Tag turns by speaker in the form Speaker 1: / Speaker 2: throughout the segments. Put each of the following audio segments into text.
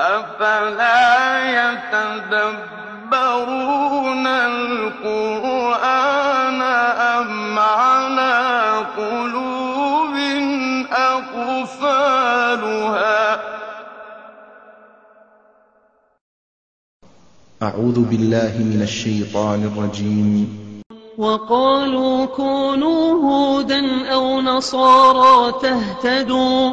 Speaker 1: أفلا يتدبرون القرآن أم على قلوب أقفالها
Speaker 2: أعوذ بالله من الشيطان الرجيم
Speaker 1: وقالوا كونوا هودا أو نصارى تهتدوا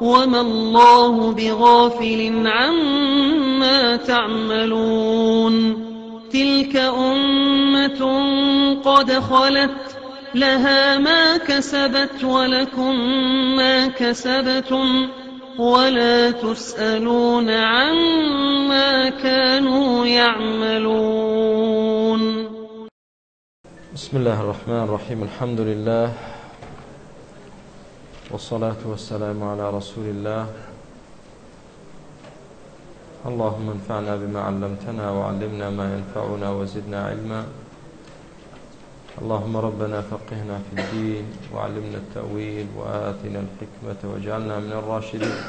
Speaker 1: وما الله بغافل عما تعملون تلك أمة قد خلت لها ما كسبت ولكم ما كسبتم ولا تسألون عما كانوا يعملون
Speaker 2: بسم الله الرحمن الرحيم الحمد لله والصلاة والسلام على رسول الله اللهم انفعنا بما علمتنا وعلمنا ما ينفعنا وزدنا علما اللهم ربنا فقهنا في الدين وعلمنا التأويل وآتنا الحكمة واجعلنا من الراشدين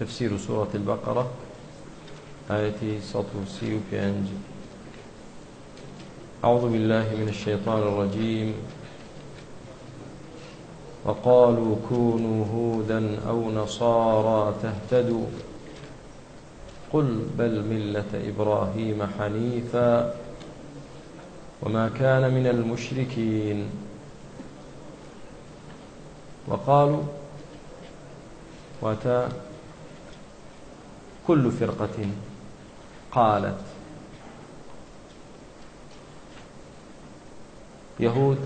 Speaker 2: تفسير سورة البقرة آية 135 أعوذ بالله من الشيطان الرجيم وقالوا كونوا هودا أو نصارى تهتدوا قل بل ملة إبراهيم حنيفا وما كان من المشركين وقالوا واتى كل فرقة قالت یەهود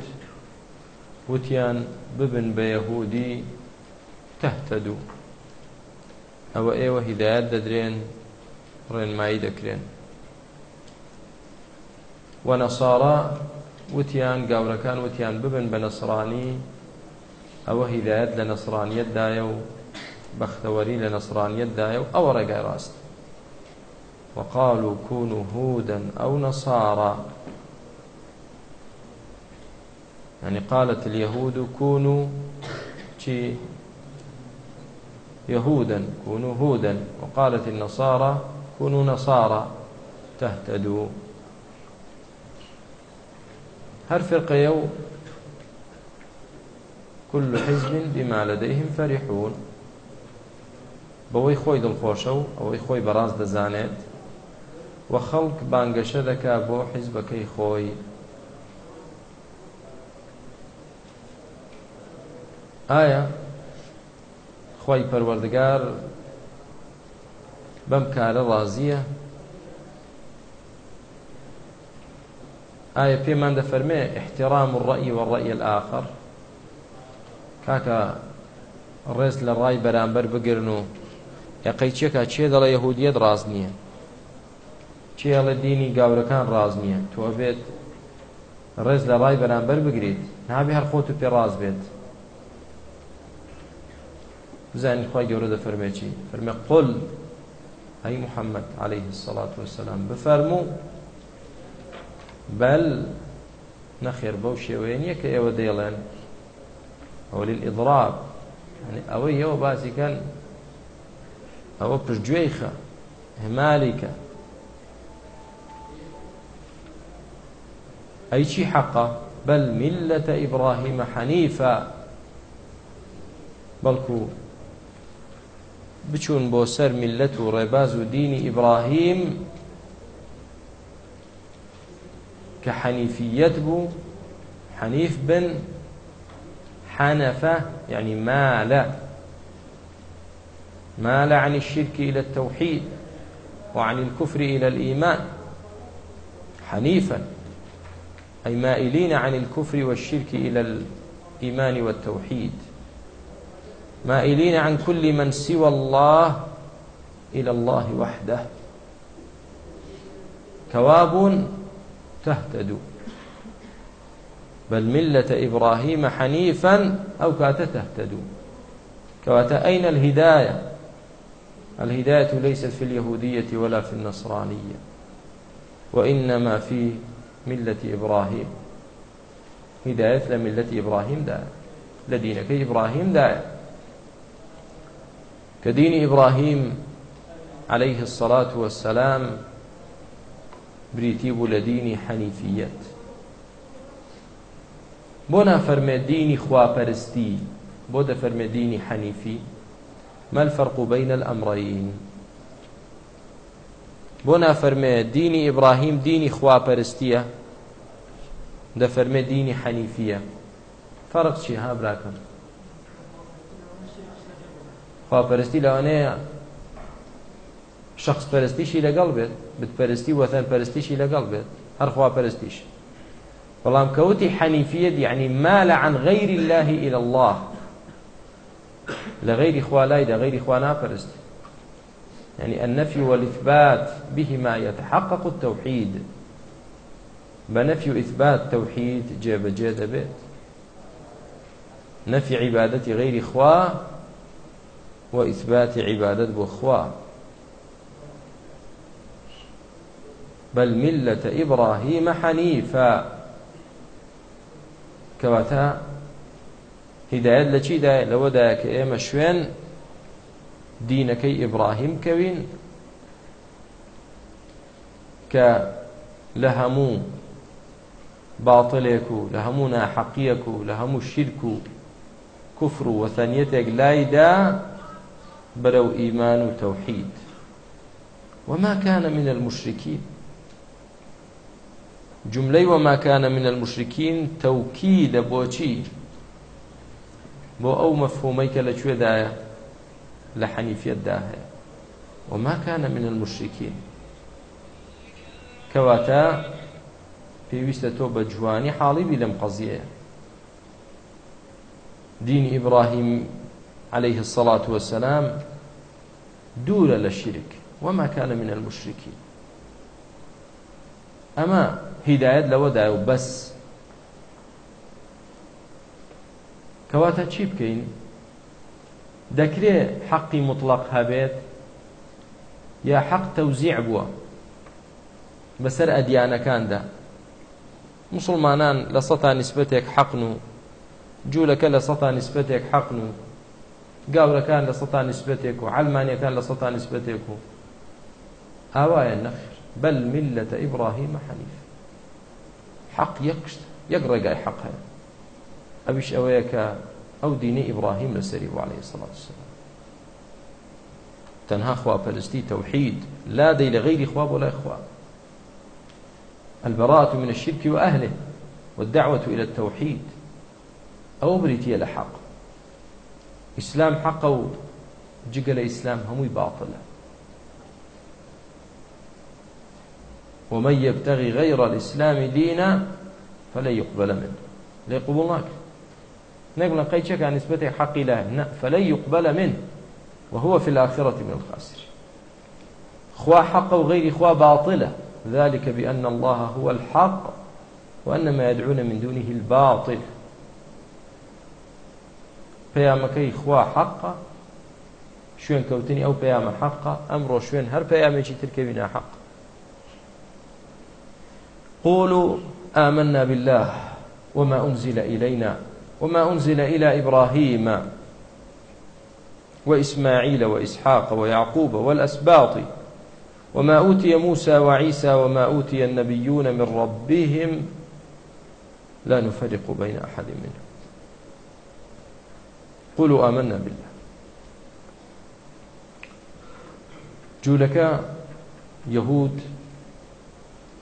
Speaker 2: وتیان ببن بە یەهودی تەحتە دوو ئەوە ئێوە هیدایەت دەدرێن ڕێنمایی دەکرێن و نەسارا وتیان گاورەکان وتیان ببن بە نەسرانی ئەوە هیدایەت لە نەسرانیتدایە و بەختەوەری لە نەسرانیتدایە و ئەوە ڕێگای ڕاست وقالوا كونوا هودا أو نصارى يعني قالت اليهود كونوا شي يهودا كونوا هودا وقالت النصارى كونوا نصارى تهتدوا هر فرقة يو كل حزب بما لديهم فرحون بەوەی خۆی دڵخۆشە و ئەوەی خۆی بەڕاست دەزانێت و خەڵک بانگەشە دەکا بۆ حیزبەکەی خۆی ئایا خی پەروەردگار بەم کارە ڕازیە ئایا پێمان دەفەرمێ احترام الرأي والرأي الآخر کاکە ڕێز لە ڕای بەرامبەر بگرن و یقەی چێکا چێ دەڵە یهودیت ڕاز نییە چێڵە دینی گاورەکان ڕاز نییە تۆ بێت ڕێز لە ڕای بەرامبەر بگریت نابێ هەر خۆت و پێ ڕاز بێت بزانین خی گەورە دەفەرمێکی فەرمە قل ئەی محەممەد عليه السلات وسلام بفەرموو بەل نەخێر بەو شێوەیە نییە کە ئێوە دەیڵێن ئەو لیل ئیضراب ئەوەی ئێوە بازیکەن ئەوە پشتگوێیخە هەمالیکە ئەی چی حەقە بەل میلەتە ئیبراهیمە حەنیفە بەڵکو بچون بۆ سەر میلەت و ڕێباز و دینی ئیبراهیم کە حەنیفیەت بوو حەنیف بن حەنەفە یعنی مالە مال عن الشرك إلى التوحيد وعن الكفر إلى الإيمان حنيفا أي مائلين عن الكفر والشرك إلى الإيمان والتوحيد مائلين عن كل من سوى الله إلى الله وحده كواب تهتدوا بل ملة إبراهيم حنيفا أو كات تهتدوا كوات أين الهداية الهداية ليست في اليهودية ولا في النصرانية وإنما في ملة إبراهيم هداية لملة إبراهيم داية لدينك إبراهيم داية کە دینی ئیبراهیم عليه الصلاة والسلام بریتی بوو لە دینی حەنیفیەت بۆ نافەرمێ دینی خواپەرستی بۆ دەفەرمێ دینی حەنیفی ما الفرق بين الأمرين بۆ نافەرمێ دینی ئیبراهیم دینی خواپەرستیە دەفەرمێ دینی حەنیفیە فەرق چی ها براکەم خواپەرستی لەوانەیە شخص پەرستیشی لەگەڵ بێت بتپەرستی وەتەن پەرستیشی لەگەڵ بێت هەر خواپەرستیش بەڵام کەوتی حەنیفیەت یعنی ما لە عن غەیری اللهی إلى الله لە غەیری خوا لایدا غەیری خوا ناپەرستی يعني النفي والإثبات بهما يتحقق التوحيد بنفي وإثبات توحيد جيب جيد بيت نفي عبادة غير إخوة و ئیثباتی عیبادت بۆ خوا بل ملة إبراهيم حنيفا كواتا هداية لكي داية لو داية كإيما شوين دينكي إبراهيم كوين کە لە هەموو باڵێک و لە هەموو ناحەقیەک و لە هەموو شیرک و کوفر و وەسەنیەتێک لایدا بەرەو ئیمان و تەوحید وما كان من المشركين جملەی وما كان من المشركين تەوکی لە بۆچی بۆ ئەو مەفهومەی کە لەکوێدایە لە حەنیفەتدا هەیە وما كان من المشركين کەواتە پێویستە تۆ بە جوانی حاڵیبی لەم قەزیەیە دینی ئیبراهیم عليه الصلاة والسلام دور للشرك وما كان من المشركين أما هداية لودا وبس كواتا چی بکەین دەکرێت حەقی مطلق هەبێت یا حەق تەوزیع بووە بەسەر ئەدیانەکاندا مسلمانان لە سەتا نسبەتێک حەقن و جوولەکە لە سەتا نسبەتێک حەقن و گاورەکان لە سەتا نسبەتێک و علمانیەکان لە سەتا نسبەتێک و ئاوایە نەخر بەل میلەتە ئیبراهیمە حەنیف حەق یەکشت یەک ڕێگای حەق هەیە ئەویش ئەوەیە کە ئەو دینی ئیبراهیم لەسەری و عليه سڵات سلام تەنها خواپەرستی تەوحید لا دەی لە غیری خوا بۆ لای خوا البراءة من الشرك وأهله والدعوة إلى التوحيد أو بريتية لحق ئیسلام حەقە و جگە لە ئیسلام هەمووی باڵە ومن يبتغي غير الإسلام دينا فلن يقبل منه لا يقبل لك نقول قيد شك عن نسبة حق الله فلن يقبل منه وهو في الآخرة من الخاسر خوا حق وغير خوا باطلة ذلك بأن الله هو الحق وأن ما يدعون من دونه الباطل پەیامەکەی خوا حەقا شوێن کەوتنی ئەو پەیامە حەقا ئەمڕۆ شوێن هەر پەیامێکی ترکەوینا حەق قولوا آمنا بالله وما أنزل إلينا وما أنزل إلى إبراهيم وإسماعيل وإسحاق ويعقوب والأسباط وما أوتي موسى وعيسى وما أوتي النبيون من ربهم لا نفرق بين أحد منهم قولوا آمنا بالله جوولەکە یەهود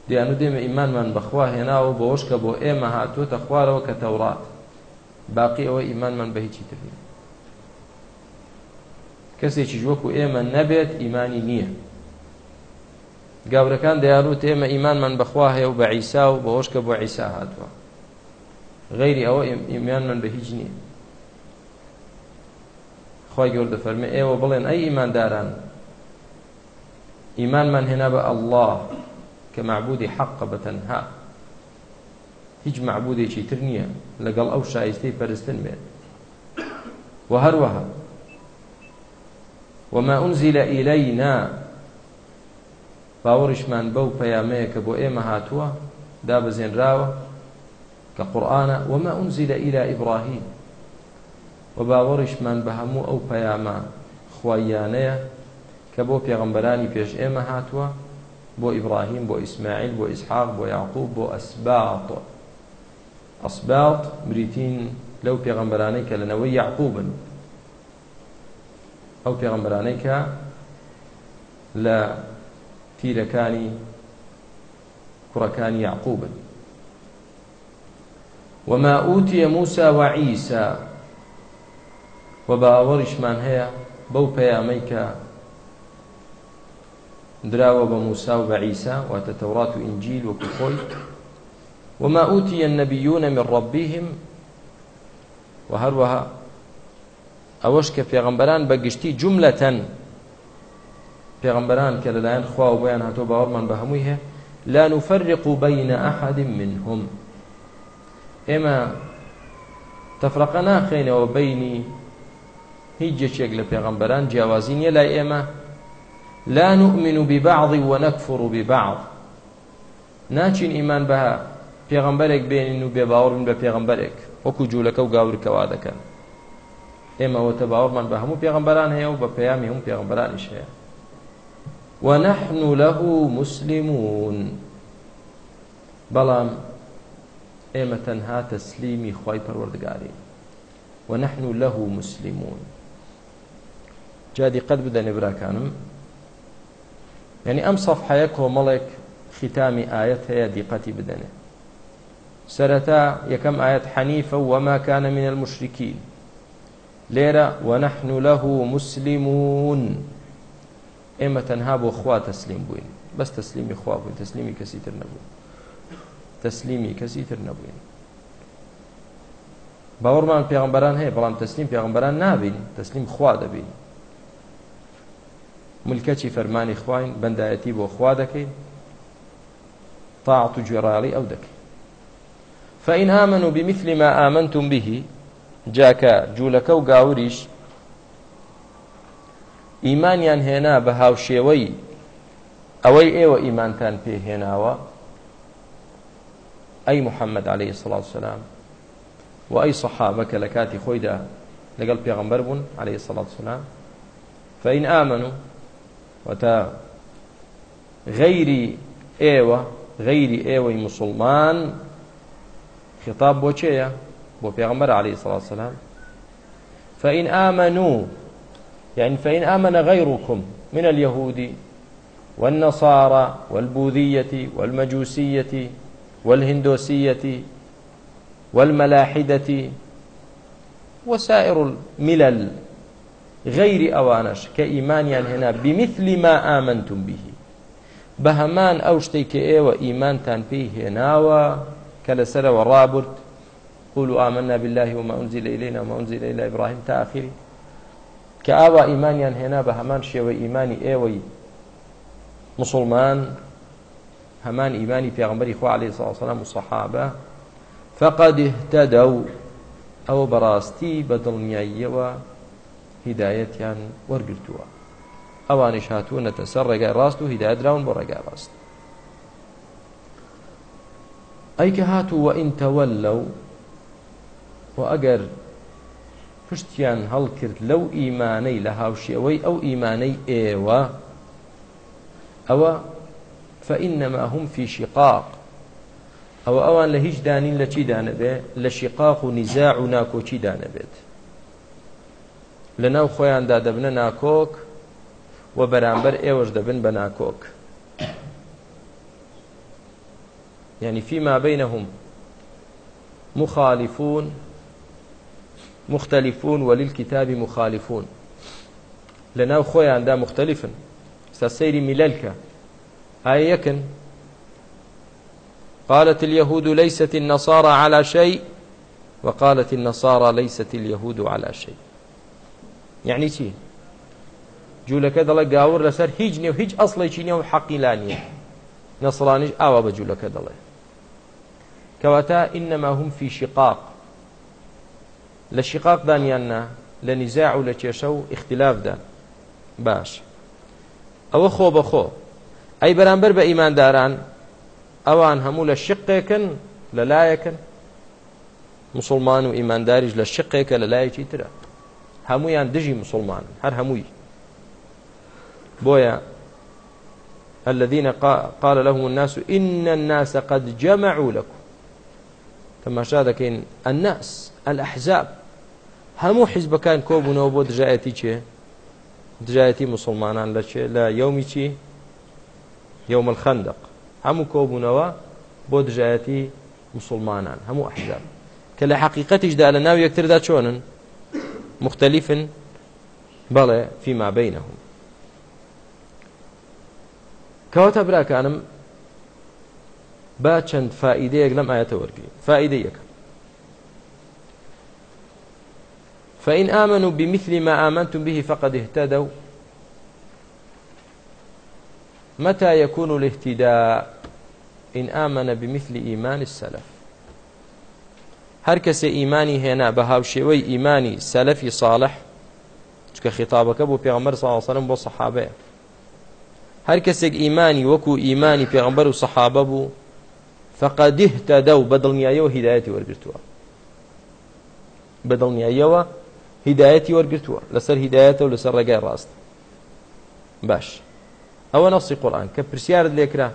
Speaker 2: دیان و دێمە ئیمانمان بەخوا هێناوە بەەوەش کە بۆ ئێمە هاتووەتە خوارەوە کە تەورات باقی ئەوە ئیمانمان بە هیچی تری کەسێکی وەکو ئێمە نەبێت ئیمانی نییە گاورەکان دەیانوت ئێمە ئیمانمان بەخوا هەیە و بە عیسا و بەەوەش کە بۆ عیسا هاتووە غەیری ئەوە ئیمانمان بە هیچ نییە خی گەور دەفەرمێ ئێوە بڵێن ئەی ئیمانداران ئیمانمان هێنا بە ئەله کە معبودی حەقە بەتەنها هیچ معبودێکی تر نییە لەگەڵ ئەو شایستەی پەرستن بێت و هەروەها وما أنزل إلينا باوەڕیشمان بەو پەیامەیە کە بۆ ئێمە هاتووە دابزێنراوە کە قورآانە وما أنزل إلى إبراهيم و باوەڕیشمان بە هەموو ئەو پەیامە خوایانەیە کە بۆ پێغمبەرانی پێش ئێمە هاتووە بۆ ئیبراهیم بۆ ئیسماعیل بۆ ئیسحاق بۆ یاقوب بۆ ئەسباط ئەسباط بریتین لەو پێغمبەرانەی کە لەنەوەی یعقوبن ئەو پێغمبەرانەی کە لە تیرەکانی کوڕەکانی یعقوبن وما أوتي موسى وعيسى و باوەڕیشمان هەیە بەو پەیامەی کە دراوە بە موسا و بە عیسا واتە تەورات و ئینجیل وەکو خۆی وما أوتي النبيون من ربهم وهروها ئەوەش کە پێغمبەران بەگشتی جملەتەن پێغمبەران کە لەلایەن خوا و بۆیان هاتۆ باوەڕمان بە هەمووی هەیە لا نفرق بين أحد منهم ئێمە تەفرەقە ناخێنەوە بینی هیچ جێکێک لە پێغەمبەران جیاوازی نییە لای ئێمە لا نؤمن ببعض ونكفر ببعض ناچین ئیمان بە پێغەمبەرێک بێنین و بێباوەڕن بە پێغەمبەرێک وەکو جوولەکە و گاورکەوا دەکەن ئێمەەوەتە باوەڕمان بە هەموو پێغمبەران هەیە و بە پەیامی هەموو پێغمبەرانیش هەیە ونحن له مسلمون بەڵام ئێمە تەنها تەسلیمی خی پەروەردگاری ونحن له مسلمون جادی قەت بدەنێ براکانم یعنی ئەم سەفحەیە کۆمەڵێک ختامی ئاەت هەیە دیقەتی بدەنێ سەرەتا یەکەم ئاەت حەنیفە وما كان من المشركين لێرە ونحن له مسلمون ئێمە تەنها بۆ خوا تەسلیم بووین بەس تەسلیمی خوا بووین تەسلیمی کەسی تر نەبوو تەسلیمی کەسی تر نەبووین باوەڕمان پێغمبەران هەیە بەڵام تەسلیم پێغمبەران نابین تەسلیم خوا دەبین ملکەچی فەرمانی خواین بەندایەتی بۆ خوا دەکەین طاعت و جێڕاڵی ئەو دەکەین فإن آمنوا بمثل ما آمنتم به جاکە جوولەکە و گاوریش ئیمانیان هێنا بە هاوشێوەی ئەوەی ئێوە ئیمانتان پێهێناوە ئەی محەممەد عليه سڵاو سلام و ئەی سەحابەکە لە کاتی خۆیدا لەگەڵ پێغمبەر بوون عليه سڵات سلام فەین ئامن و وەتا غەیری ئێوە غەیری ئێوەی مسلمان خطاب بۆ چێە بۆ پێغمبەر عليه الصلاة والسلام فإن آمنوا يعني فإن آمن غيركم من اليهود والنصارى والبوذية والمجوسية والهندوسية والملاحدة وسائر الملل غەیری ئەوانش کە ئیمانیان هێنا بمیثلی ما ئامنتم بیهی بە هەمان ئەو شتێک کە ئێوە ئیمانتان پێی هێناوە کە لەسەرەوە ڕابرد قولوا آمنا بالله وما أنزل إلينا وما أنزل إلى إبراهيم تاخيري كآوا إيمانيان هنا بهمان شيوى إيماني إيوي مسلمان همان إيماني في غمبري خو عليه الصلاة والسلام والصحابة فقد اهتدوا أو براستي بدل ميايوة هیدایەتیان وەرگتووە ئەوانی هاتوونەتە سەر ڕێگای ڕاست و هیدایەتراون بۆ ڕێگای ڕاست ئەیکە هاتووە ئینتەوە لەو و ئەگەر پشتیان هەڵکرد لەو ئیمانەی لە هاوشێەوەی ئەو ئیمانەی ئێوە ئەوە فەئینەما هم فی شقاق ئەوە ئەوان لە هیچ دانین لە چی دانەبێ لە شقاق و نیزاع و ناکۆچی دانەبێت لە ناو خۆیاندا دەبنە ناکۆک و بەرامبەر ئێوەش دەبن بە ناکۆک یعنی فيما بينهم مخالفون مختلفون وللكتاب مخالفون لناو خويا عندها مختلفا سيري ملالكا آية يكن قالت اليهود ليست النصارى على شيء وقالت النصارى ليست اليهود على شيء یعنی چی جوولەکە دەڵێ گاور لەسەر هیچ نێو هیچ ئەسڵێکی نێو حەقیلا نیە نەسڵانیش ئاوا بە جوولەکە دەڵێ کەواتە ئینەما هم فی شقاق لە شقاق دانیاننا لە نیزاع و لە کێشە و اختلافدا باش ئەوە خۆ بەخۆ ئەی بەرامبەر بە ئیمانداران ئەوان هەموو لە شقێکن لەلایەکن مسلمان و ئیمانداریش لە شقێکە لەلایەکی ترە هەمویان دژی مسلمان هەر هەمووی بۆیە الذين قال لهم الناس إن الناس قد جمعوا لكم كما شاهدك الناس الأحزاب همو حزب كان كوبون وبو دجايتي چه دجايتي مسلمان لا لا يومي چه يوم الخندق همو كوبون و بو دجايتي مسلمان همو أحزاب كلا حقيقتش دا لناو يكتر دا چونن مختلفن بەڵێ فيما بينهم کەواتە براکانم با چەند فائیدەیەک لەم ئاەتە وەرگی فائیدە یەکە فإن آمنوا بمثل ما آمنتم به فقد اهتدوا متى يكون الاهتداء إن آمن بمثل إيمان السلف هەر کەسێ ئیمانی هێنا بە هاوشێوەی ئیمانی سەلەفی ساڵح چکە خیتابەکە بۆ پێغمبەر ساڵسەرم بۆ سەحابەیە هەر کەسێک ئیمانی وەکو ئیمانی پێغمبەر و سەحابە بوو فەقەدیه تەدە و بە دڵنیایەوە هیدایەتی وەرگرتووە بە دڵنیاییەوە هیدایەتی وەرگرتووە لەسەر هیدایەتە و لەسەر ڕێگای ڕاست باش ئەوە نەسی قورآن کە پرسیارت لێکرا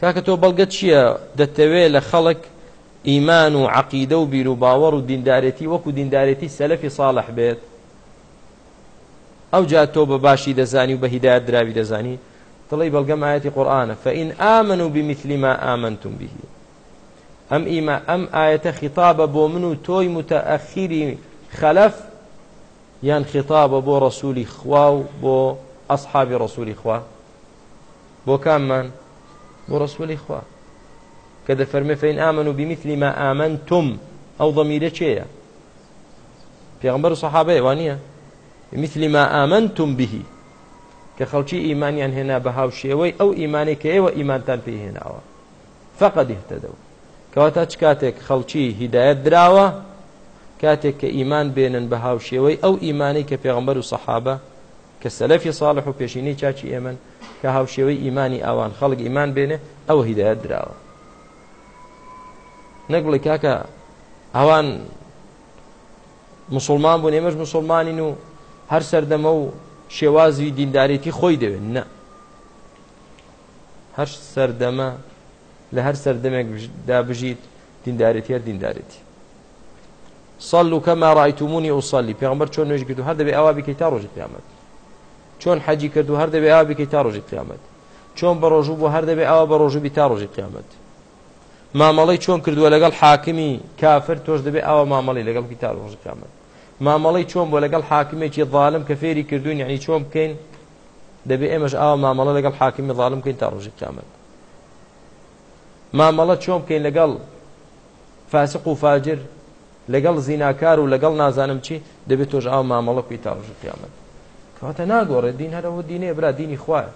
Speaker 2: کاکە تۆ بەڵگەت چییە دەتەوێت لە خەڵک ئیمان و عقیدە و بیر و باوەڕ و دیندارەتی وەکو دیندارەتی سەلەفی ساڵح بێت ئەو جا تۆ بە باشی دەزانی و بە هیدایت دراوی دەزانی دڵی بەڵگەم ئاەتی قورآانە فەئین ئامن و بمیتلیما ئامنتون بیهی ئەم ئیما ئەم ئاەتە خیتابە بۆ من و تۆی متەخیری خەلەف یان خیتابە بۆ ڕسوولی خوا و بۆ ئەسحابی ڕسوولی خوا بۆ کاممان بۆ ڕسوولی خوا کە دەفەرمێ فەین ئامن و بیمیتلی ما ئامن تم ئەو ضەمیرە چێە پێغمبەر و سەحابەیە وانە مثلی ما ئامنتم بهی کە خەڵکی ئیمانیان هێنا بە هاوشێوەی ئەو ئیمانی کە ئێوە ئیمانتان پێهێناوە فقط اهتدەو کەواتە چ کاتێک خەڵکی هیدایەت دراوە کاتێک کە ئیمان بێنن بە هاوشێوەی ئەو ئیمانی کە پێغمبەر و سەحابە کە سەلەفی ساڵح و پێشینەی چاچی ئێمن کە هاوشێوەی ئیمانی ئەوان خەڵک ئیمان بێنێ ئەو هیدایەت دراوە نەک بڵێ کاکە ئەوان مسلمان بوون ئێمەش مسلمانین و هەر سەردەمە و شێوازی دیندارێتی خۆی دەوێت نە هەر سەردەمە لە هەر سەردەمێکدا بژیت دیندارێتی هەر دیندارێتی سەڵ و کەما ڕایتومونی ئووسڵی پێغمبەر چۆن نوێژ کرد و هەر دەبێ ئەوا بکەیت تا ڕۆژی قیامەت چۆن حەجی کرد و هەر دەبێ ئەوا بکەیت تا ڕۆژی قیامەت چۆن بە ڕۆژوو بۆ هەر دەبێ ئەوا بە ڕۆژوبی تا ڕۆژی قیامەت مامەڵی چۆن کردووە لەگەڵ حاکمی کافر تۆش دەبێت ئەوە مامەڵی لەگەڵ کتار ڕۆژی کامەت مامەڵی چۆن بۆ لەگەڵ حاکمێکی ظالم کە فێری کردوین یعنی چۆن بکەین دەبێت ئێمەش ئاوا مامەڵە لەگەڵ حاکمی ظالم بکەین تا ڕۆژی کامەت مامەڵە چۆن بکەین لەگەڵ فاسق و فاجر لەگەڵ زیناکار و لەگەڵ نازانم چی دەبێت تۆش ئاو مامەڵە کوی تا ڕژ قیامەت کەواتە ناگۆڕێ دین هەرەوە دینێ برا دینی خوایە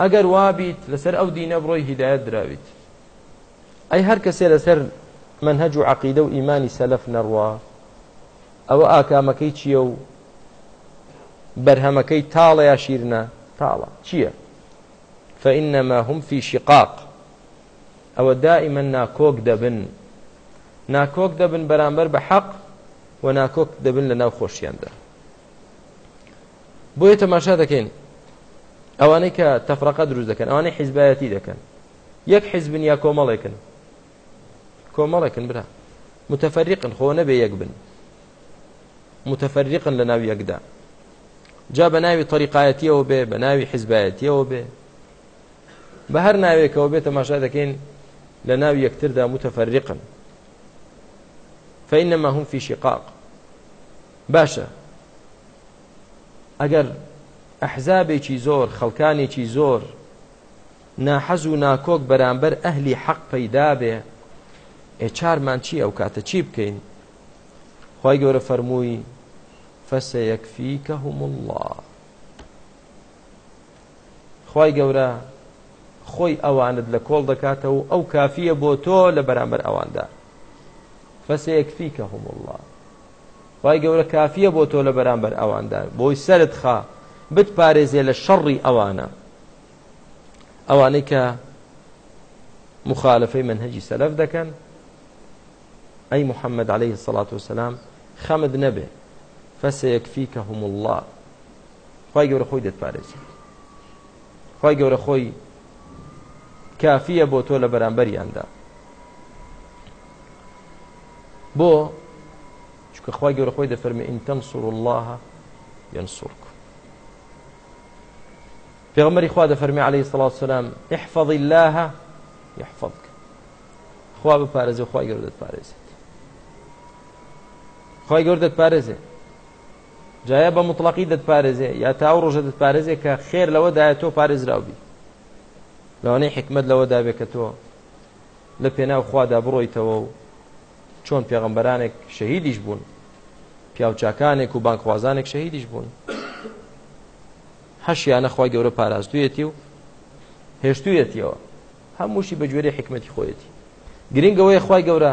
Speaker 2: ئەگەر وابیت لەسەر ئەو دینە بڕۆی هیدایەت دراویت ئەی هەر کەسێ لەسەر منهج و عقیدە و ئیمانی سەلف نەڕوا ئەوە ئاکامەکەی چییە و بەرهەمەکەی تاڵە یا شیرنە تاڵە چییە فإنما هم في شقاق ئەوە دائما ناکۆک دەبن ناکۆک دەبن بەرامبەر بە حەق و ناکۆک دەبن لە ناو خۆشیاندا بۆیە تەماشا دەکەین ئەوانەی کە تەفرەقە دروست دەکەن ئەوانەی حیزبایەتی دەکەن یەک حیزبن یا کۆمەڵێکن کۆمەڵێکن برا متفەریقن خۆ نەبێ یەک بن متفەریقن لە ناو یەکدا جا بە ناوی تەریقایەتیەوە بێ بە ناوی حیزبایەتیەوە بێ بە هەر ناوێکەوە بێتە ماشا دەکەین لە ناو یەکتردا متفەریقن فإنما هم في شقاق باشە ئەگەر ئەحزابێکی زۆر خەڵکانێکی زۆر ناحەز و ناکۆک بەرامبەر ئەهلی حەق پەیدا بێ ئێچارمان چی ئەو کاتە چی بکەین خی گەورە فەرمووی فەسە یەکفی کە هومله خی گەورە خۆی ئەوانت لە کۆڵ دەکاتەوە ئەو کافیە بۆ تۆ لە بەرامبەر ئەواندا فەسە یەکفی کە هومله خی گەورە کافیە بۆ تۆ لە بەرامبەر ئەواندا بۆی سرت خا بت پارێزێ لە شەڕی ئەوانە ئەوانەی کە مخالفەی منهجی سەلف دەکەن ئەی محەممەد عليه سڵات وسلام خەمد نەبێ فەسەیەکفیکە هم الله خی گەورە خۆی دەتپارێزی خی گەورە خۆی کافیە بۆ تۆ لە بەرامبەریاندا بۆ چکە خی گەورە خۆی دەفەرمی ئینتەم سوور الله ینسوورک پێغمەری خوا دەفەرمی عليه سڵات سلام احفظ الله يحفظك خوا بپارێزی خی گەورە دەتپارێزی خۆی گەور دەتپارێزێ جایە بە مطلقی دەتپارێزێ یا تاو ڕۆژە دەتپارێزێ کە خێر لەوەدایە تۆ پارێزراوبی لەوانەی حکمت لەوە دابێت کە تۆ لە پێناو خوادا بڕۆیتەوە و چۆن پێغمبەرانێک شەهیدیش بوون پیاوچکانێک و بانکوازانێک شەهیدیش بوون هەشیانە خخوای گەورە پاراستویەتی و هێشتویەتیەوە هەمووشی بەگوێری حکمەتی خۆیەتی گرنگەوەی خخوای گەورە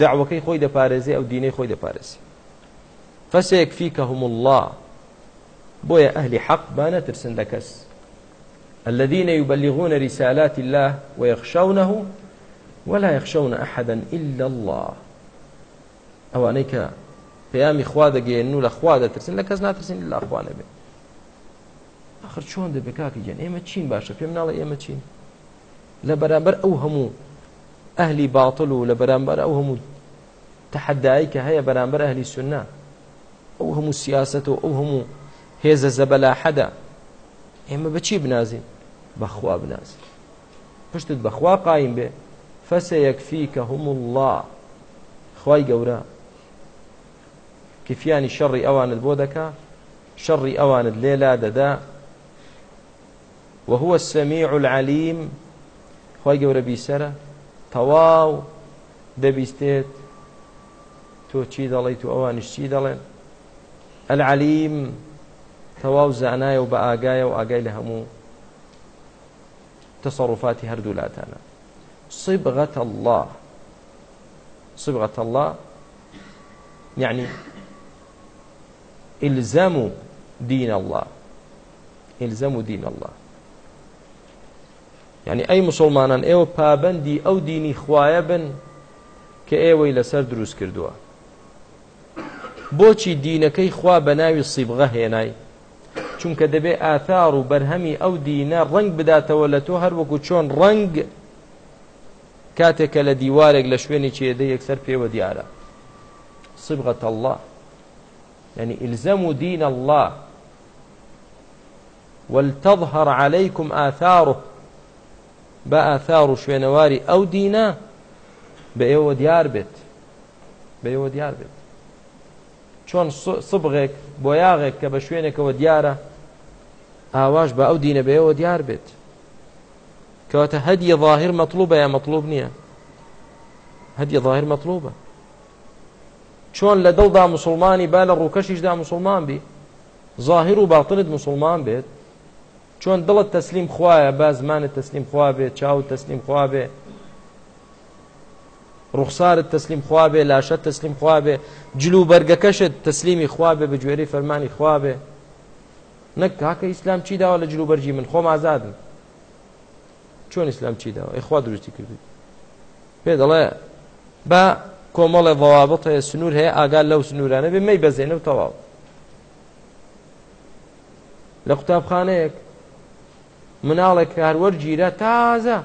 Speaker 2: داعوەکەی خۆی دەپارێزی ئەو دینەی خۆی دەپارێزی فسيكفيكهم الله بويا أهل حق بانة ترسن لكس الذين يبلغون رسالات الله ويخشونه ولا يخشون أحدا إلا الله ئەوانەیکە پەیامی خوا دەگەێن و لە خوا دەترسن لە کەس ناترسین لە لاخواانە بێ آخر چۆن دەبێ کاکە گەن ئێمە چین باشە پێم ناڵە ئێمە چین لە بەرامبەر ئەو هەموو ئەهلی باڵ و لە بەرامبەر ئەو هەموو تحدایی کە هەیە بەرامبەر ئەهلی سنا ئەو هەموو سیاست و ئەو هەموو هێزە زەبەلا حەدا ئێمە بەچی بنازین بەخوا بنازین پشتت بەخوا قایم بێ فەسە یەکفی کە هەموو الله خی گەورە کفیانی شەڕی ئەوانت بۆ دەکا شەڕی ئەوانت لێلا دەدا وهوە السەمیع العلیم خی گەورە بیسرە تەواو دەبیستێت تۆ چی دەڵێیت و ئەوانش چی دەڵێن العلیم تەواو زانایە و بە ئاگایە و ئاگای لە هەموو تەسەڕفاتی هەردوو لاتانە صبغة الله صبغة الله يعني الزموا دين الله الزموا دين الله يعني أي مسلمانان ئێوە پابندی ئەو دینی خوایە بن کە ئێوەی لەسەر دروست کردووە بۆچی دینەکەی خوا بە ناوی سیبغە هێنای چونکە دەبێ ئاثار و بەرهەمی ئەو دینە ڕنگ بداتەوە لە تۆ هەروەکو چۆن ڕنگ کاتێکە لە دیوارێک لە شوێنی چێدە یەکسەر پێوە دیارە سبغة الله يعني الزموا دين الله ولتظهر عليكم آثاره بآثار شوينواري أو دينا بأيوة ديار بيت بأيوة ديار بيت چۆن سبغێک بۆ یاغێک کە بە شوێنێکەوە دیارە ئاواش بە ئەو دینە بێەوە دیار بێت کەواتە هەدیە ظاهر مەطلوبە یا مەطلوب نییە هەدیە ظاهر مەطلوبە چۆن لە دڵدا مسلمانی با لە ڕووکەشیشدا مسلمان بی ظاهر و باڵتنت مسلمان بێت چۆن دڵت تەسلیم خوایە با زمانت تەسلیم خوا بێت چاوت تەسلیم خوا بێت ڕوخسارت تەسلیم خوابێ لاشە تەسلیم خوابێ جلو بەرگەکەشت تەسلیمی خوابێ بە گوێرەی فەرمانی خوابێ نەک کاکە ئیسلام چی داوە لە جلو بەرجی من خۆم ئازادم چۆن ئیسلام چی داوە ئەیخوا دروستی کردی پێ دەڵێ بە کۆمەڵێ ڤەوابەت هەیە سنوور هەیە ئاگال لەو سنوورانە بێ مەی بەزێنە و تەواو لە قوتابخانەیەک مناڵێک کارەر گیرە تازە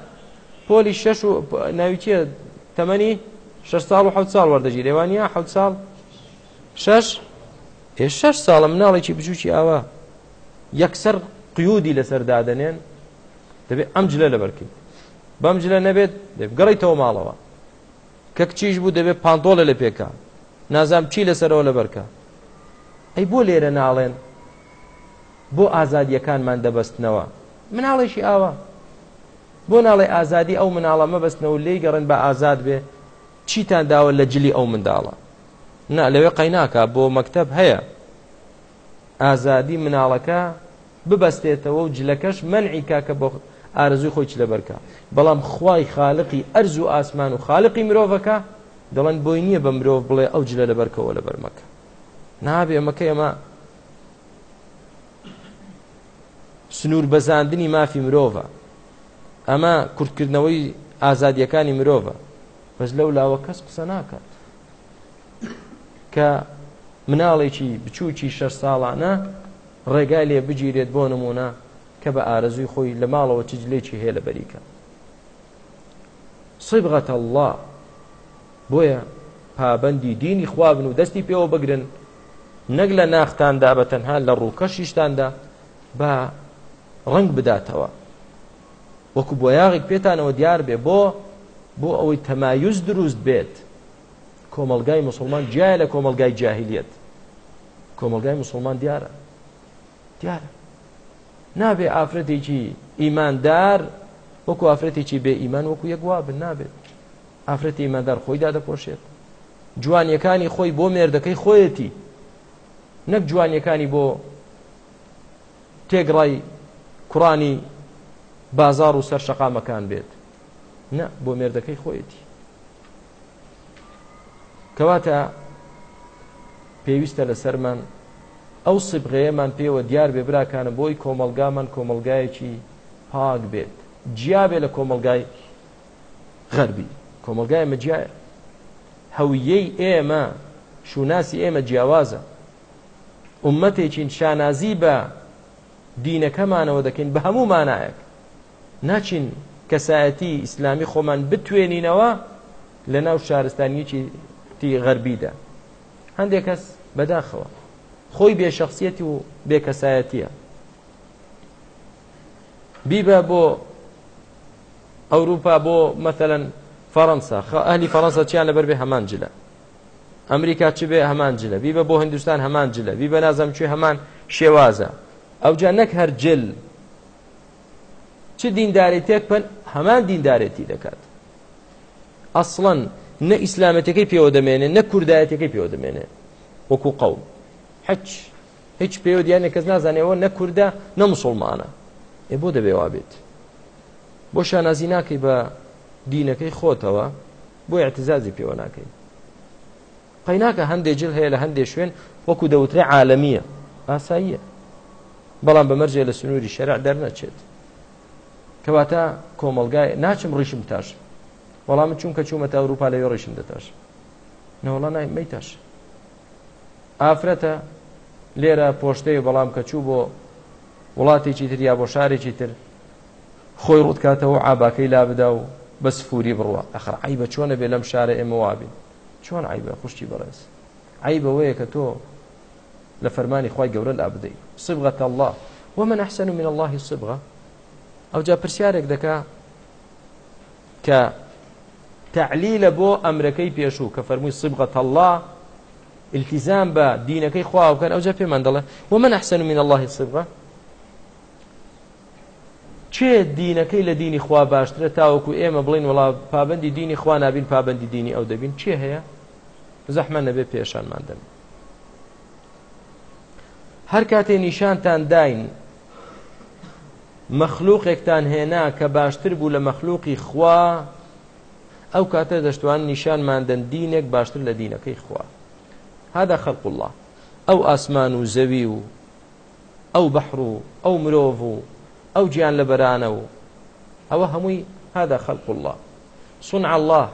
Speaker 2: پۆلی شەش و ناویچە تەمەنی ش ساڵ و ح ساڵ وەردەژی لێوانیا ح ساڵ شش پێ شش ساڵە مناڵێکی بچوکی ئاوە یەکسەر قیودی لەسەر دادنێن دەبێت ئەم جلە لەبەرکەین بەم جلە نەبێت گەڕیتەوە ماڵەوە کە کچیش بوو دەبێت پانتۆلە لە پێکە نازام چی لەسەرەوە لەبەرکە ئەی بۆ لێرە ناڵێن بۆ ئازادیەکانمان دەبەستنەوە مناڵێکی ئاوە بۆ ناڵێ ئازادی ئەو مناڵە مەبەستنەوە لێی گەڕن بە ئازاد بێ چیتان داوە لە جلی ئەو منداڵە نا لەوێ قەیناکە بۆ مەکتب هەیە ئازادی مناڵەکە ببەستێتەوە و جلەکەش منعیکا کە بۆ ئارزوی خۆی لەبەرکە بەڵام خوای خاالقی ئەرز و ئاسمان و خاالقی مرۆڤەکە دەڵێن بۆی نییە بە مرۆڤ بڵێ ئەو جلە لەبەرکەوە لە بەرمەکە نابێ ئەمەکە ئێمە سنوور بەزاندنی مافی مرۆڤە ئەمە کورتکردنەوەی ئازادیەکانی مرۆڤە بەس لەو لاوە کەس قسە ناکات کە مناڵێکی بچووکی شەر ساڵانە ڕێگای لێ بگیرێت بۆ نمونە کە بە ئارەزوی خۆی لە ماڵەوە تجلێکی هەیە لە بەریکە سیبغەتە الله بۆیە پابندی دینی خوابن و دەستی پێوە بگرن نەک لە ناختاندا بە تەنها لە ڕووکەشیشتاندا بە ڕنگ بداتەوە وەکو بۆ یاغێک پێتانەوە دیار بێ بۆ بۆ ئەوەی تەمایوز دروست بێت کۆمەلگای مسلمان جیایە لە کۆمەلگای جاهلیت کۆمەلگای مسلمان دیارە دیارە نابێ ئافرەتێکی ئیماندار وەکو ئافرەتێکی بێ ئیمان وەکو یەکوا بن نابێت ئافرەتی ئیماندار خۆیدا دەپۆشێت جوانیەکانی خۆی بۆ مێردەکەی خۆیەتی نەک جوانیەکانی بۆ تێگڕای کوڕانی بازار و سەر شەقامەکان بێت نە بۆ مێردەکەی خۆیەتی کەواتە پێویستە لە سەرمان ئەو سبغەیەمان پێوە دیار بێ براکانە بۆی کۆمەلگامان کۆمەلگایەکی پاک بێت جیابێ لە کۆمەلگای غەربی کۆمەلگای مەجیایە هەویەی ئێمە شوناسی ئێمە جیاوازە ئومەتێکین شانازی بە دینەکەمانەوە دەکەین بە هەموو مانایەک ناچین کەسایەتی ئیسلامی خۆمان بتوێنینەوە لە ناو شارستانیەکی غەربیدا هەندێک کەس بەداخەوە خۆی بێشەخصیەتی و بێکەسایەتیە بیبە بۆ ئەوروپا بۆ مەثلەن فەڕەنسا ئەهلی فەڕەنسا چیان لەبەر بێ هەمان جلە ئەمریکا چ بێ هەمان جلە بیبە بۆ هندستان هەمان جلە بیبە نازەم کوێ هەمان شێوازە ئەوجا نەک هەر جل چ دیندارێتێک پەن هەمان دیندارەتی دەکات ئەسڵەن نە ئیسلامەتەکەی پێوە دەمێنێ نە کوردایەتەکەی پێوە دەمێنێ وەکو قەوم حچ هیچ پێوە دییانە کەس نازانێەوە نە کووردە نە مسلمانە ێ بۆ دەبێوا بێت بۆ شانازی ناکەی بە دینەکەی خۆتەوە بۆ اعتزازی پێوە ناکەی قەیناکە هەندێک جل هەیە لە هەندێک شوێن وەکو دەوترێ عالمیە ئاساییە بەڵام بەمەرجێ لە سنووری شەرع دەرنەچێت کەواتە کۆمەلگای ناچم ڕیشم تاش وەڵام چونکە چوومەتە ئەوروپا لەوێ ڕیشم دەتاش نەوەڵە نایمەی تاش ئافرەتە لێرە پۆشتەی بەڵام کە چوو بۆ وڵاتێکی تر یا بۆ شارێکی تر خۆی ڕوتکاتەوە ئاباکەی لا بدا و بە سفوری بڕوە ئەخ عیبە چۆنە بێ لەم شارە ئێمە وابین چۆن عیبە خوشتی بەڕێز عیبەوەیە کە تۆ لە فەرمانی خی گەورە لا بدەیت سبغەتە الله ومن أحسن من الله صبغة ئەوجا پرسیارێک دەکا کە تعلیلە بۆ ئەمرەکەی پێشوو کە فەرمووی سبغەت الله التزام بە دینەکەی خواوکەن ئەوجا پێمان دەڵێ ومن أحسن من الله سبغە چێ دینەکەی لە دینی خوا باشترە تاوەکو ئێمە بڵین وڵا پابندی دینی خوا نابین پابندی دینی ئەو دەبین چێ هەیە زەحمە نەبێ پێشانمان دەبین هەر کاتێ نیشانتان داین مەخلووقێکتان هێنا کە باشتر بوو لە مەخلووقی خوا ئەو کاتە دەشتوان نیشانماندن دینێک باشتر لە دینەکەی خوا هذا خەلق الله ئەو ئاسمان و زەوی و ئەو بەحر و ئەو مرۆڤ و ئەو گیان لە بەرانە و ئەوە هەمووی هذا خەلق الله صنع الله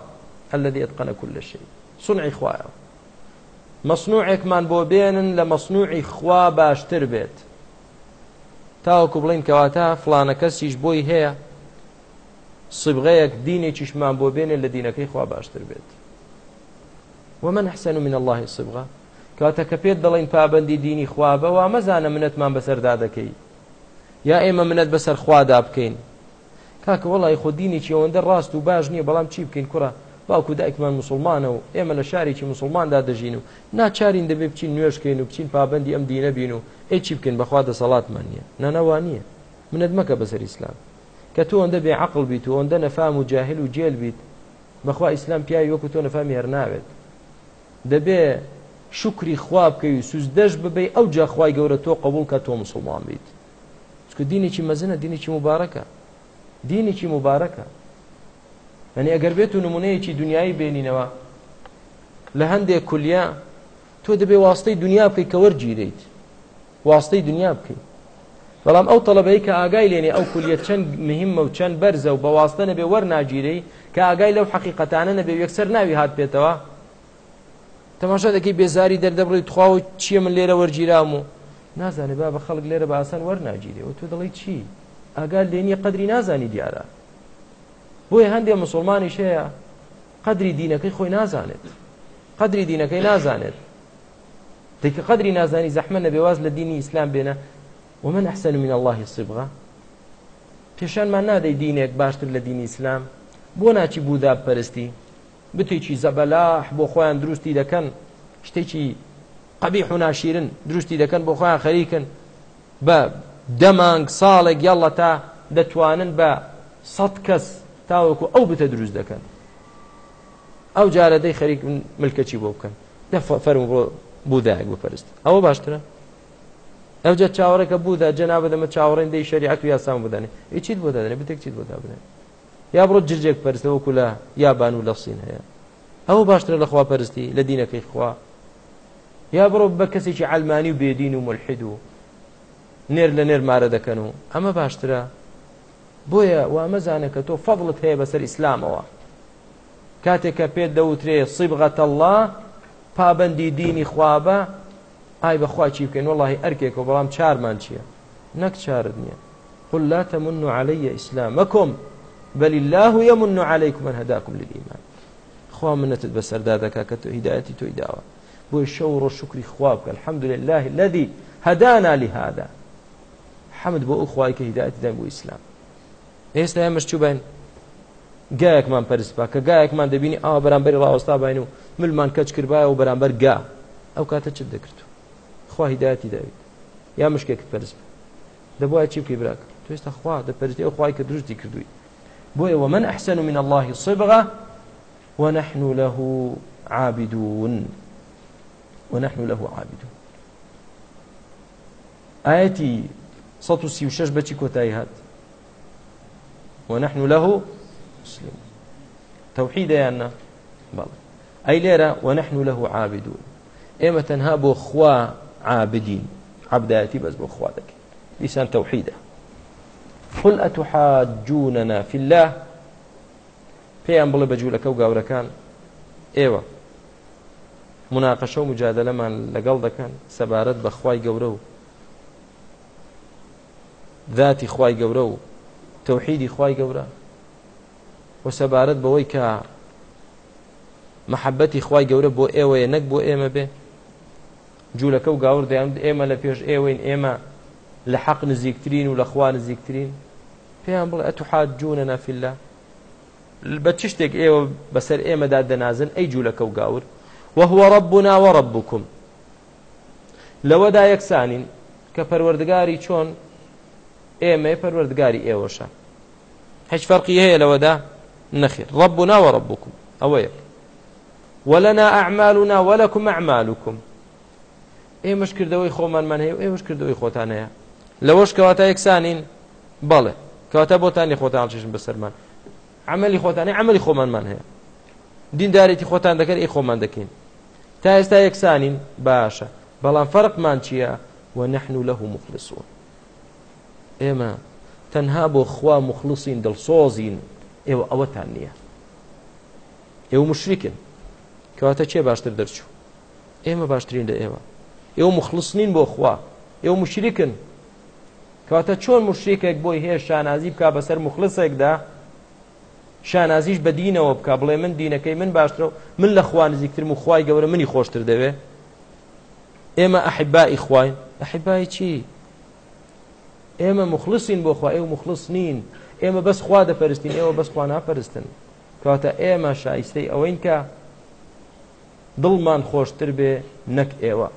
Speaker 2: الذي اتقن كل شيء صنعی خوایە مەسنوعێکمان بۆ بێنن لە مەسنوعی خوا باشتر بێت تاوەکو بڵین کەواتە فلانە کەسیش بۆی هەیە سبغەیەک دینێکیشمان بۆ بێنێ لە دینەکەی خوا باشتر بێت ومن حسن من الله سبغا کەواتە کە پێت دەڵین پابندی دینی خوابە وا مەزانە منەتمان بەسەردا دەکەی یا ئێمە منەت بەسەر خوادا بکەین کاکە وڵی خۆ دینی چی ئەوەندە ڕاست و باش نییە بەڵام چی بکەین کوڕە باوکو دایکمان مسلمانە و ئێمە لە شارێکی مسلماندا دەژین و ناچارین دەبێ بچین نوێشکەین و بچین پابندی ئەم دینە بین و ئەی چی بکەین بەخوا دەسەڵاتمان نییە نەنەوان نییە منت مەکە بەسەر ئیسلام کە تۆ ئەندە بێ عقل بیت و ئەندە نەفام و جاهل و جێل بیت بەخوا ئیسلام پیاوی وەکو تۆ نەفامی هەرناوێت دەبێ شکری خواب بکەی و سوزدەش ببی ئەو جاخوای گەورە تۆ قبول کە تۆ مسلمان بیت چکە دینێکی مەزنە دینێکی مبارەکە دینێکی مبارەکە ئەنی ئەگەر بێت و نمونەیەکی دنیای بێنینەوە لە هەندێک کولیا تۆ دەبێ واستەی دنیا بکەی کە وەرگیرەیت واستەی دنیا بکەیت بەڵام ئەو تەڵبەی کە ئاگای لێنێ ئەو کولیت چەند مهمە و چەند بەرزە و بەواستە نەبێ وەرناگیرەی کە ئاگای لەو حەقیقەتانە نەبێ یەکسەر ناوی هات پێێتەوە تەماشا دەکەی بێزاری دەردەبڕی تخوا و چییە من لێرە وەرگیرام و نازانێ با بە خەڵک لێرە بە ئاسان وەرناگیرێ و تۆ دەڵی چی ئاگال لێنیە قدری نازانی دیارە بۆیە هەندێک مسلمانی شەیە قدری دینەکەی خۆی نازانێت قدری دینەکەی نازانێت تێککە قدری نازانی زەحمە نە بێواز لە دینی ئیسلام بێنە ومن أحسن من الله صبغة پێشانمان نادەی دینێک باشتر لە دینی ئیسلام بۆ ناچی بووداب پەرستی بتێکی زەبەلاح بۆ خۆیان دروستی دەکەن شتێکی قەبی حوناشیرن دروستی دەکەن بۆ خۆیان خەریکن بە دەمانگ ساڵێک یاڵە تا دەتوانن بە سەد کەس تاوەکو ئەو بتە دروست دەکەن ئەو جارە دەی خەریک ملکەچی بۆ بکەن فەرم بۆ بودایەک بپەرست ئەوە باشترە ئەوجە چاوەڕێکە بوودا جەنا بەدەمە چاوەڕێن دەی شریعەت و یاسان بدەنێ هیچیت بۆ دەدەێ بتێک چیت بۆ دابنێ یا بڕۆ جرجێک پەرستەوەکو لە یابان و لە سین هەیە ئەو باشترە لەخوا پەرستی لە دینەکەی خوا یا بڕۆ بە کەسێکی ئەلمانی و بێدین و ملحید و نێر لە نێرمارە دەکەن و ئەمە باشترە بۆیە وامەزانە کە تۆ فەڵت هەیە بەسەر ئیسلامەوە کاتێککە پێت دەوترێ سیبغەتە الله پابندی دینی خوابە ئای بەخوا چی بکەین وڵی ئەرکێکەوە بەڵام چارمان چییە نەک چارت نییە قل لا تمنوا علي اسلامكم بل الله يمن عليكم من هداكم للايمان خوا منتت بسردا دكا كتو هدايتي تو داوا بو شور وشكري خوابك الحمد لله الذي هدانا لهذا حمد بو اخوايك هدايتي دم بو اسلام ئێستا ئێمەش چوو بین گایەکمان پەرسپا کە گایەکمان دەبینی ئەوە بەرامبەری ڕاوەستا باین و ملمان کەچ کردایە و بەرامبەر گا ئەو کاتە چ دەکرد خوا هیداەتی داویت یا مشکێکت پەرسپ دەبواە چی بکەی براک تو ئێستا خوا دەپەرستی ئەو خوای کە دروستی کردووی بۆیە ومن ئەحسن من الله صبغا ونحن له عابدون ونحن له عابدون ئاەتی 136 بەچی کۆتایی هات ونحن له مسلم توحيد يانا بل أي ليرة ونحن له عابدون إما تنها بخوا عابدين عبداتي بس بخوا ذاك لسان توحيده قل أتحاجوننا في الله پێیان بڵێ بەجوولەکە و گاورەکان ئێوە مناقەشە و مجادلەمان لەگەڵ دەکەن سەبارەت بە خوای گەورە و ذاتی خوای گەورە و تەوحیدی خی گەورە و سەبارەت بەوەی کە محەبەتی خی گەورە بۆ ئێوەیە نەک بۆ ئێمە بێ جوولەکە و گاور دەیان ئێمە لە پێش ئێوەین ئێمە لە حەق نزیکترین و لە خوا نزیکترین پێیان بڵێ ئەتوحات جوونە نافیللا بە چ شتێک ئێوە بەسەر ئێمەدا دەنازن ئەی جوولەکە و گاور وهو ربنا وربكم لەوەدا یەکسانین کە پەروەردگاری چۆن ئێمە پەروەردگاری ئێوەشە هیچ فەرقی هەیە لەوەدا نەخیر ڕبنا وەڕبکم ئەوە یەک وەلەنا ئەعمالنا وەلەکم ئەعمالکم ئێمەش کردەوەی خۆمانمان هەیە و ئێمەش کردەوەی خۆتان هەیە لەوەش کەواتە یەکسانین بەڵێ کەواتە بۆتانی خۆتان چشم بەسەرمان عملی خۆتانی عملی خۆمانمان هەیە دیندارێتی خۆتان دەکەن ئەی خۆمان دەکەین تا ئێستا یەکسانین باشە بەڵام فەرقمان چییە و نحن له مخلصون ئێمە تەنها بۆ خوا مخلصین دڵسۆزین ئێوە ئەوەتان نییە ئێوە مشریکن کەواتە چێ باشتر دەرچوو ئێمە باشترین لە ئێوە ئێوە مخلصنین بۆ خوا ئێوە مشریکن کەواتە چۆن مشریکێک بۆی هەیە شانازی بک بەسەر مخلصێکدا شانازیش بە دینەوە بک بڵێ من دینەکەی من باشترە و من لە خوا نزیکترم و خوای گەورە منی خۆشتر دەوێ ئێمە ئەحیبای خوین ئەحیبای چی ئێمە مخلصین بۆ خوا ئێوە مخلص نین ئێمە بەس خوا دەپەرستین ئێوە بەس خوا ناپەرستن کاتە ئێمە شایستەی ئەوەین کە دڵمان خۆشتر بێ نەک ئێوە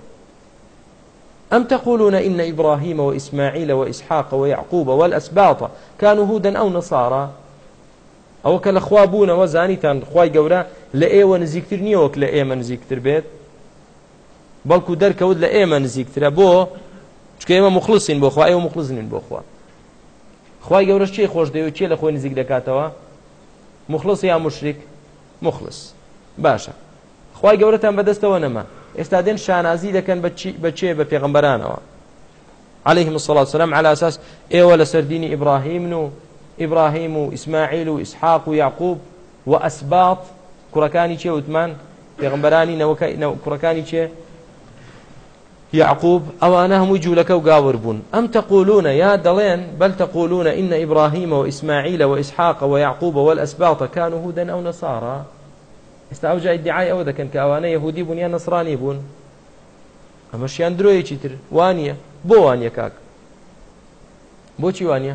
Speaker 2: أم تقولون إن إبراهيم وإسماعيل وإسحاق ويعقوب والأسباط كانوا هودا أو نصارى أو كالأخوابون وزانيتان خواي قولا لأيوة نزيكتر نيوك لأيما نزيكتر بيت بەڵکو دەرکەوت لە ئێمە نزیکترە بۆ چکە ئێمە مخلصین بۆ خوا ئێوە مخلصین بۆ خوا خی گەورەش چی خۆش دەوێت چێ لە خۆی نزیک دەکاتەوە مخلص یا مشریک مخلص باشە خی گەورەتان بەدەستەوە نەما ئێستا دێن شانازی دەکەن بە چێ بە پێغمبەرانەوە عليهم الصلاة والسلام على أساس إيوة لسرديني إبراهيم و إبراهيم وإسماعيل وإسحاق ويعقوب وأسباط كركاني شيء وثمان پیغمبرانی نەوەکەی کوڕەکانی چێ يعقوب ئەوانە هەموو جوولەکە و گاور بوون ئەم تەقولونە یا دەڵێن بەل تەقولونە ئینە ئیبراهیمەوە ئیسماعیلەوە ئیسحاقەوە یعقوبەوە ئەسباڵتەکان و هودەن ئەو نەسارە ئێستا ئەو جای دیعای ئەوە دەکەن کە ئەوانە یهودی بوون یا نەسرانی بوون ئەمەشیان درۆیەکی تر وانە بۆ وانە کاک بۆچی وانە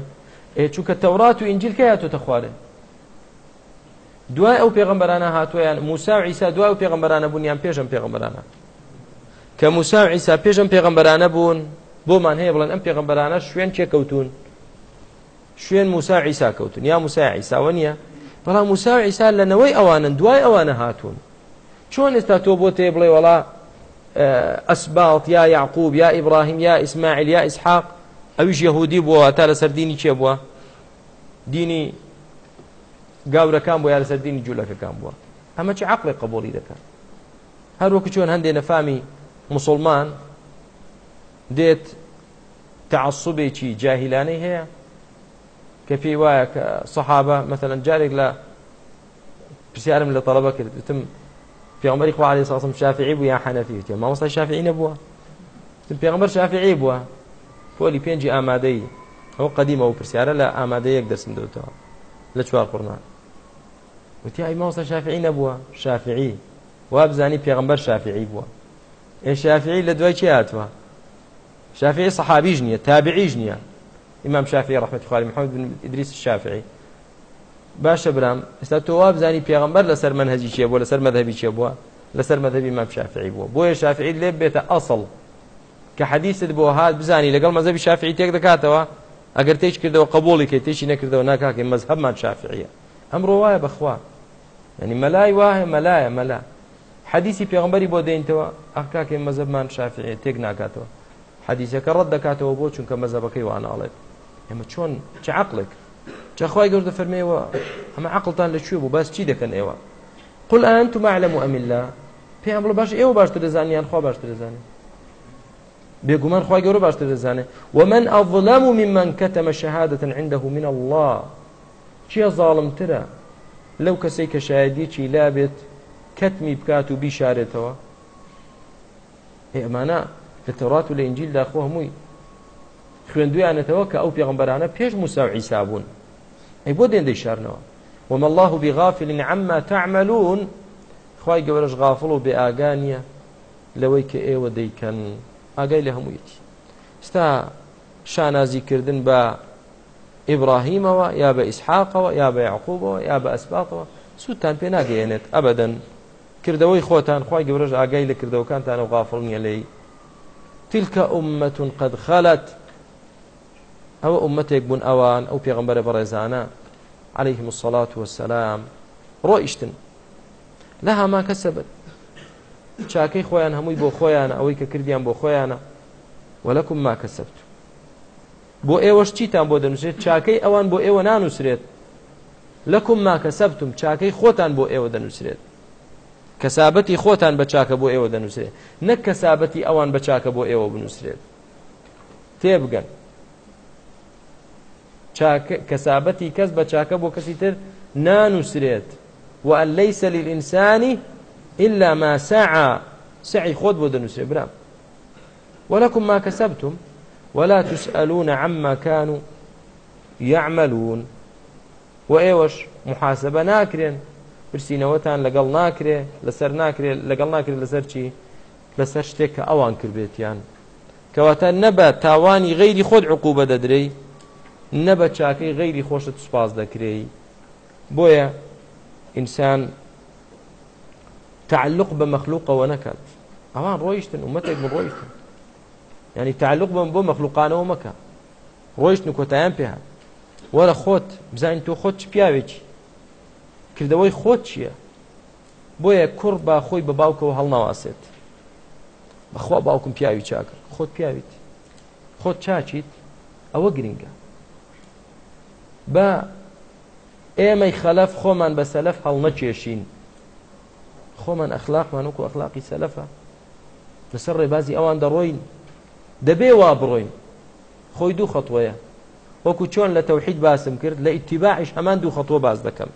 Speaker 2: چونکە تەورات و ئینجیل کە هاتۆتە خوارێ دوای ئەو پێغمبەرانە هاتوویان موسا و عیسا دوای و پێغمبەرانە بوونیان پێشم پێغمبەرانە کە موسا و عیسا پێشم پێغەمبەرانە بوون بۆمان هەیە بڵێن ئەم پێغەمبەرانە شوێن کێکەوتون شوێن موسا عیسا کەوتون یا موسا عیساوە نییە بەڵام موسا و عیسا لەنەوەی ئەوانن دوای ئەوانە هاتوون چۆن ئێستا تۆ بۆ تێ بڵێ وڵا ئەسباڵت یا یعقوب یا ئیبراهیم یا ئیسماعیل یا ئیسحاق ئەویش یهودی بووە تا لەسەر دینی کێ بووە دینی گاورەکان بۆ یا لەسەر دینی جوولەکەکان بووە ئەمە چ عقلی قبولی دەکات هەروەکو چۆن هەندێ نەفامی مسلمان دێت تعصبێکی جاهیلانەی هەیە کە پێی وایە کە سەحابە مەمثلەن جارێک لە پرسیارم لە تەڵەبە کرد وتم پێغمبەری خوا علیه ساسم شافعی بوو یان حەنەفی وتیە مامۆستا شافعی نەبووە وتم پێغمبەر شافعی بووە پۆلی پێنجی ئامادەی ئەو قەدیمە و پرسیارە لە ئامادەیەک دەرسم دەوتەوە لە چوار قورمان وتی ئای مامۆستا شافعی نەبووە شافعی وابزانی پێغمبەر شافعی بووە شافعی لە دوای چی هاتووە شافعی صحابیش نییە تابعیش نییە ئیمام شافعی رحمت خالی محمد بن ادریس شافعی باشە برام ئێستا تۆ وابزانی پێغمبەر لەسەر منهەجی چیە بووە لەسەر مەذهبی چیە بووە لەسەر مەذهبی مام شافعی بووە بۆیە شافعی لێ بێتە ئەسڵ کە حەدیثت بۆ هات بزانی لەگەڵ مەذهبی شافعی تێک دەکاتەوە ئەگەر تێچ کردەوە قبولی کە تێکی نەکردەوە ناکاکە مەذهبمان شافعیە ئەمڕۆ وایە بەخوا ینی مەلای وایە مەلایە مەلا حەدیسی پێغمبەری بۆ دێنتەوە ئەکاکەی مەزەبمان شافعی تێک ناکاتەوە حەدیسەکە ڕەت دەکاتەوە بۆ چونکە مەزەبەکەی واناڵێت ئێمە چۆن چ عقلێک چخوای گەوردە فەرمێەوە ئەمە عقلتان لەکوێ بوو باس چی دەکەن ئێوە قل ئەن تو معلم و ئەمیللا پێیان بڵ باش ئێوە باشتر دەزانیان خوا باشتر دەزانێت بێگومان خخوای گەورە باشتر دەزانێت ومن ئەظلام و ممن کەتەمە شەهادەتەن عنده من الله چیە زاڵمترە لەو کەسەی کە شایدی چی لابێت کەتمی بکات و بیشارێتەوە ئێمانە لە تەڕات و لە ئنجیلدا خۆ هەمووی خوێندویانەتەوە کە ئەو پێغمبەرانە پێش موسا عیسا بوون ئەی بۆ دێندەی شارنەوە وما الله بغافل عما تعملون خی گەورەش غافڵ و بێئگا نیە لەوەی کە ئێوە دەیکەن ئاگای لە هەموویەتی ستا شانازیکردن بە ئیبراهیمەوە یا بە ئیسحاقەوە یا بە یعقوبەوە یا بە ئەسباقەوە سوودتان پێ ناگەێنێت ئەبدەن کردەوەی خۆتان خی گەورەش ئاگای لە کردەوەکانتان و غافڵ نیە لی تیلکە عمەتون قەد خەلەت ئەوە عمەتێک بوون ئەوان ئەو پێغمبەرە بەڕێزانە عليه مسلڵات وسلام ڕۆیشتن لە هەما کەسەبت چاکەی خۆیان هەمووی بۆ خۆیان ئەوەی کە کردیان بۆ خۆیانە وەلەکم ما کەسەبت بۆ ئێوەش چیتان بۆ دەنووسێت چاکەی ئەوان بۆ ئێوە نانووسرێت لەکم ما کەسەبتم چاکەی خۆتان بۆ ئێوە دەنووسرێت کەسابەتی خۆتان بە چاکە بۆ ئێوە دەنووسێت نەک کەسابەتی ئەوان بە چاکە بۆ ئێوە بنووسرێت تێبگەن کەسابەتی کەس بە چاکە بۆ کەسی تر نانووسرێت و ليس للإنسان إلا ما سعى سعي خود بو دنوسي برام ولكم ما كسبتم ولا تسألون عما كانوا يعملون وإيوش محاسبة ناكرين پرسیینەوەتان لەگەڵ ناکرێ لەسەر ناکرێت لەگەڵ ناکرێت لەسەر چی لەسەر شتێک کە ئەوان کردبێتیان کەواتە نەبە تاوانی غیری خۆت عقوبە دەدرێ نەبە چاکەی غیری خۆشت سوپاس دەکرێ بۆیە ئینسان تعلق بە مەخلوقەوە نەکات ئەوان ڕۆیشتن ومەتێک بڕۆیشتن ینی تعلق بم بۆ مەخلوقانەوە مەکە ڕۆیشتن و کۆتایان پێ وەرە خۆت بزانین تۆ خۆت چ پیاوێکی کردەوەی خۆت چییە بۆیە کوڕ با خۆی بە باوکەوە هەڵناواسێت بەخوا باوکم پیاوی چاکە خۆت پیاویت خۆت چاچیت ئەوە گرینگە بە ئێمەی خەلەف خۆمان بە سەلەف هەڵ نەکێشین خۆمان ئەخلاقمان وکو ئەخلاقی سەلەفە لەسەر ڕێبازی ئەوان دەڕۆین دەبێ وا بڕۆین خۆی دوو خەتوەیە وەکو چۆن لە تەوحید باسم کرد لە ئیتیباعش هەمان دوو خەتۆ باز دەکەم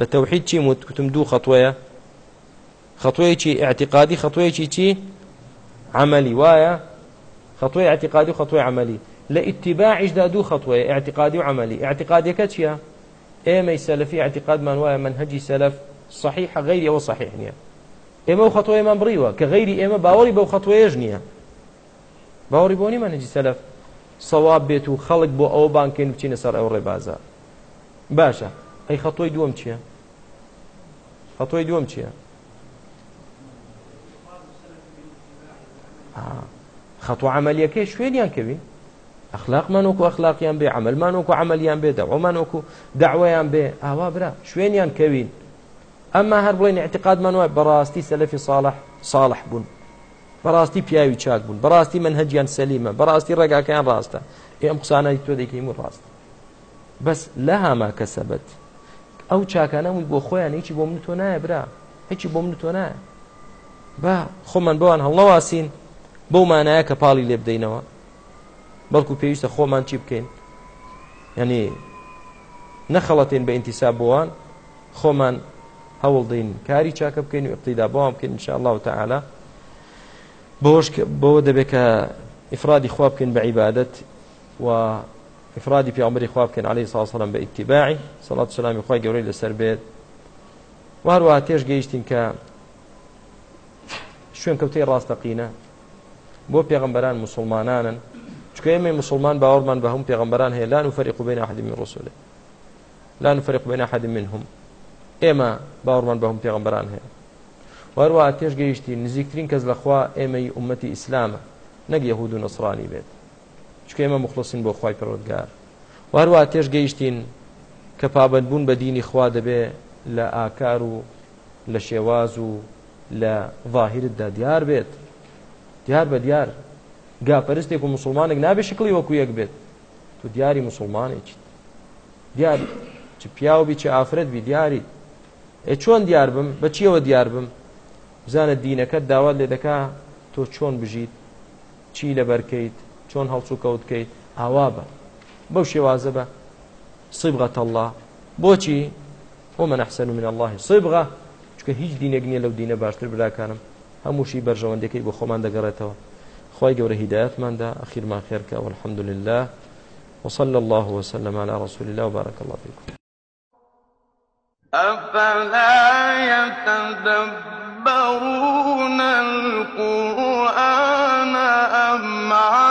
Speaker 2: لە تەوحید چیم وت کوتم دوو خەتوەیە خەتوەیەکی اعتقادی خەتوەیەکی چی عملی وایە خەتوی اعتقادی و خەتوی عملی لە ئیتیباعیشدا دوو خەتوەیە اعتقادی و عملی اعتقادەکە چییە؟ ئێمەی سەلفی اعتقادمان وایە من هەجی سەلف صحیح غیری ئەوە صحیح نییە ئێمە و خەتۆیمان بڕیوە کە غیری ئێمە باوەڕی بەو خەتوێژ نییە باوەڕی بۆنی منەجی سەلف سەواب بێت و خەڵک بۆ ئەوە بانکەین بچینە سەر ئەو ڕێبازە باشە ئەی خەتۆی دووەم چییە خەتۆی دووەم چییە خەتو عملیەکەی شوێنیان کەوی ئەخلاقمان وەکو ئەخلاقیان بێ عملمان وەکو عملیان بێ دەوەمان وەکو داوایان بێ ئاوا برا شوێنیان کەوین ئەمما هەر بڵێن اعتقادمان وای بەڕاستی سەلفی صالح صالح بوون بەڕاستی پیاوی چاک بوون بەڕاستی من هەجیان سەلیمە بەڕاستی ڕێگاکەیان ڕاستە ئێم قسانانی تۆ دەیکەیم و ڕاستە بەس لە هاما کەسەبەت ئەو چاکانەمووی بۆ خۆیان هیچی بۆ من تۆ نایە برا هیچی بۆ من تۆ نایە با خۆمان بەوان هەڵەواسین بەو مانایە کە پاڵی لێ بدەینەوە بەڵکو پێویستە خۆمان چی بکەین یعنی نەخەڵەتێن بە ئینتیسا بۆوان خۆمان هەوڵ دەین کاری چاکە بکەین و اقتیدا بەوان بکەین انشاء الله تعالی بۆش بەوە دەبێت کە ئفرادی خوا بکەین بە عیبادەت و ئفرادی پیامبری خواب بکەن عليه ساسەڵم بە ئیتیباعی سەڵات سلامی خی گەورەی لەسەر بێت وهروەها تێش گەیشتین کە شوێن کەوتەی ڕاستەقینە بۆ پێغمبەران مسلمانانن چکە ئێمە مسلمان باوەڕمان بە هەم پێغمبەران هەیە لان و فەرق بین أحد من رسوله لان فرق بين أحد منهم ئێمە باوەڕمان بە هەم پێغمبەران هەیە وهروەها تێش گەیشتی نزیکترین کەس لەخوا ئێمەی ئومەتی ئیسلامە نەک یەهود و نەسرانی بێت چکە ئێمە مخلصین بۆ خی پەرۆگار واروا تێش گەیشتین کە پابند بوون بە دینی خوا دەبێ لە ئاکار و لە شێواز و لە ظاهرتدا دیار بێت دیار بە دیار گاپەرستێک و مسلمانێک نابێ شکلی وەکو یەک بێت تو دیاری مسلمانێکیت دیار چ پیاوبی چ ئافرەت بی دیاری ئێ چۆن دیار بم بە چیەوە دیار بم بزانە دینەکەت داوات لێ دەکا تۆ چۆن بژیت چی لە بەرکەیت چۆن هەڵچوو کەوتکەیت ئاوا بە بەو شێوازە بە سیبغەتە الله بۆچی ومن أحسن من الله صبغة چکە هیچ دینێک نییە لەو دینە باشتر براکانم هەمووشی بەرژەوەندەکەی بۆ خۆمان دەگەڕێتەوە خی گەورە هیداەتماندا ئەخیرمان خێرکە والحمد لله وصلى الله وسلم على رسول الله وبارك الله فيكم
Speaker 1: أفلا يتدبرون القرآن أم